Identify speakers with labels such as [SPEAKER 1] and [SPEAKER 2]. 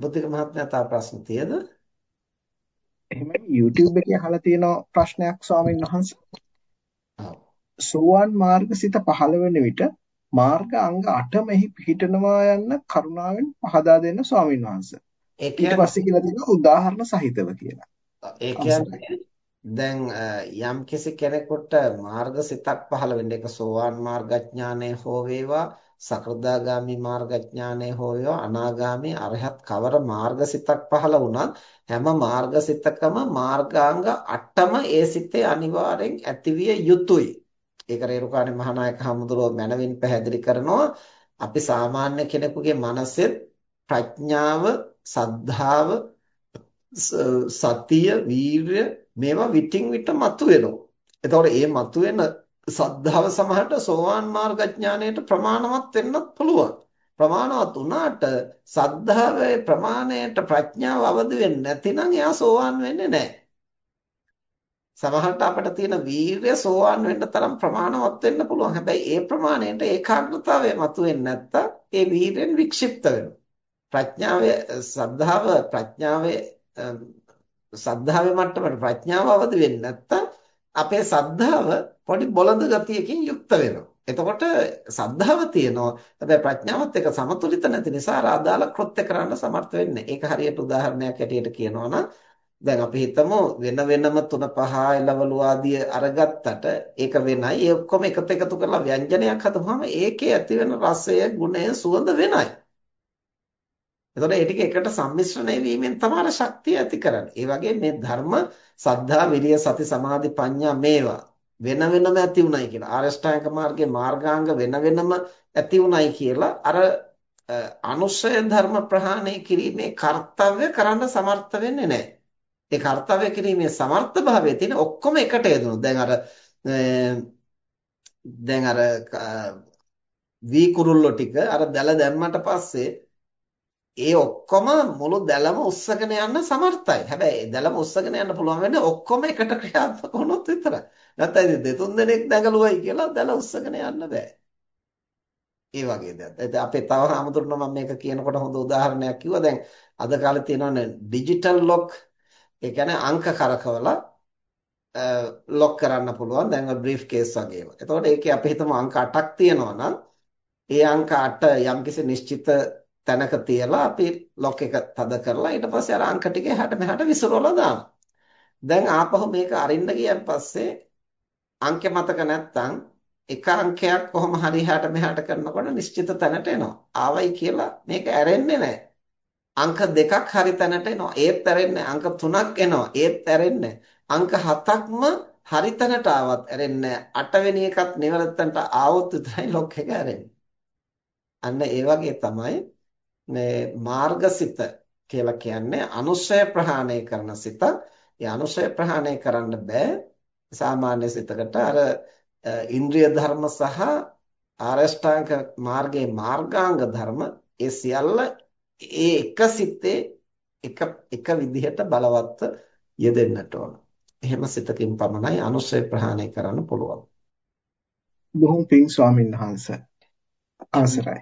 [SPEAKER 1] බුද්ධික මහත්මයා තව ප්‍රශ්න තියද?
[SPEAKER 2] එහෙමයි YouTube එකේ අහලා තියෙන ප්‍රශ්නයක් ස්වාමීන් වහන්සේ. සෝවාන් මාර්ගසිත පහළ වෙන විට මාර්ග අංග 8 මෙහි පිහිටනවා යන්න කරුණාවෙන් පහදා දෙන්න ස්වාමීන් වහන්සේ. ඊට පස්සේ කියලා තියෙනවා උදාහරණ සහිතව කියලා.
[SPEAKER 1] ඒ කියන්නේ දැන් යම් කෙනෙකුට මාර්ගසිතක් පහළ වෙන්න ඒක සෝවාන් මාර්ගඥානය හෝ වේවා සකෘදාගාමි මාර්ගඥානය හෝයෝ අනාගාමි අරහත් කවර මාර්ගසිතක් පහළ වුණත් හැම මාර්ගසිතකම මාර්ගාංග 8ම ඒ සිතේ අනිවාර්යෙන් ඇතිවිය යුතුයි. ඒක රේරුකාණේ මහානායක හමුදුරුව මනවින් පැහැදිලි කරනවා. අපි සාමාන්‍ය කෙනෙකුගේ මනසෙත් ප්‍රඥාව, සද්ධාව, සතිය, වීරය මේවා විтин විට මතුවෙනවා. එතකොට මේ මතුවෙන සද්ධාව සමහරට සෝවාන් මාර්ගඥාණයට ප්‍රමාණවත් වෙන්නත් පුළුවන්. ප්‍රමාණවත් වුණාට සද්ධාවේ ප්‍රමාණයට ප්‍රඥාව අවදි වෙන්නේ නැතිනම් එයා සෝවාන් වෙන්නේ නැහැ. සමහරට අපිට තියෙන වීරිය සෝවාන් වෙන්න තරම් ප්‍රමාණවත් වෙන්න පුළුවන්. හැබැයි ඒ ප්‍රමාණයට ඒකාග්‍රතාවය මතුවෙන්නේ නැත්තම් ඒ වීරියෙන් වික්ෂිප්ත වෙනවා. ප්‍රඥාවේ සද්ධාව ප්‍රඥාවේ සද්ධාවේ මට්ටමට ප්‍රඥාව අවදි වෙන්නේ නැත්තම් අපේ සද්ධාව පොඩි බොළඳ ගතියකින් යුක්ත වෙනවා. එතකොට සද්ධාව තියෙනවා. හැබැයි ප්‍රඥාවත් එක්ක සමතුලිත නැති නිසා අර අදාළ කෘත්‍ය කරන්න සමර්ථ වෙන්නේ. ඒක හරියට උදාහරණයක් ඇටියට කියනවා නම් දැන් අපි හිතමු වෙන වෙනම තුන පහ එළවලු ආදිය අරගත්තට ඒක වෙනයි. ඒ ඔක්කොම එකතු එකතු කරලා ව්‍යංජනයක් හදපුවාම ඒකේ ඇති වෙන රසය, ගුණය, සුවඳ වෙනයි. එතකොට ඒ ටික එකට සම්මිශ්‍රණය වීමෙන් තමයි ශක්තිය ඇති කරන්නේ. ඒ වගේ මේ ධර්ම සද්ධා, විරිය, සති, සමාධි, ප්‍රඥා මේවා වෙන වෙනම ඇති උනායි කියලා. ආරෂ්ඨාංග මාර්ගයේ මාර්ගාංග වෙන වෙනම ඇති උනායි කියලා අර අනුශය ධර්ම ප්‍රහාණය කිරීමේ කාර්යය කරන්න සමර්ථ වෙන්නේ නැහැ. ඒ කාර්යය කිරීමේ සමර්ථ භාවයේ තියෙන ඔක්කොම එකට යෙදුණු. දැන් අර දැන් අර වී කුරුල්ලෝ ටික අර දැල දැම්මට පස්සේ ඒ ඔක්කොම මුළු දැලම උස්සගෙන යන්න සමර්ථයි. හැබැයි දැලම උස්සගෙන යන්න පුළුවන් වෙන්නේ ඔක්කොම එකට ක්‍රියාත්මක වුණොත් විතරයි. නැත්නම් ඉතින් දෙතුන් දෙනෙක් දැඟලුවයි කියලා දැල උස්සගෙන යන්න බෑ. ඒ වගේ දෙයක්. ඒත් අපේ තව හමුදුරන මම මේක කියනකොට හොඳ උදාහරණයක් කිව්වා. දැන් අද කාලේ තියෙනවනේ ඩිජිටල් ලොක්. ඒ කියන්නේ අංක කරකවලා ලොක් කරන්න පුළුවන්. දැන් බ්‍රීෆ් කේස් වගේම. එතකොට ඒකේ අපි හිතමු අංක 8ක් තියෙනවා නම් ඒ අංක 8 යම්කිසි නිශ්චිත තැනක තියලා අපි ලොක් එක තද කරලා ඊට පස්සේ අර අංක ටික එහාට මෙහාට විසිරවලා දානවා. දැන් ආපහු මේක අරින්න ගියන් පස්සේ අංක මතක නැත්තම් එක අංකයක් කොහොම හරි එහාට මෙහාට කරනකොට නිශ්චිත තැනට එනවා. ආවයි කියලා මේක ඇරෙන්නේ නැහැ. අංක දෙකක් හරි තැනට එනවා. ඒත් ඇරෙන්නේ අංක තුනක් එනවා. ඒත් ඇරෙන්නේ අංක හතක්ම හරි තැනට ආවත් ඇරෙන්නේ අටවෙනි එකත් නිවැරදි තැනට ආවොත් විතරයි ලොක් එක ඇරෙන්නේ. අන්න ඒ වගේ තමයි මේ මාර්ගසිත කියලා කියන්නේ අනුශය ප්‍රහාණය කරන සිත. ඒ අනුශය ප්‍රහාණය කරන්න බෑ සාමාන්‍ය සිතකට අර ඉන්ද්‍රිය ධර්ම සහ ආරෂ්ඨාංග මාර්ගයේ මාර්ගාංග ධර්ම ඒ සියල්ල ඒ එක සිතේ එක එක විදිහට බලවත්ව යෙදෙන්නට ඕන. එහෙම සිතකින් පමණයි අනුශය ප්‍රහාණය කරන්න පුළුවන්.
[SPEAKER 2] බොහොම පිං ස්වාමීන් වහන්සේ අවසරයි.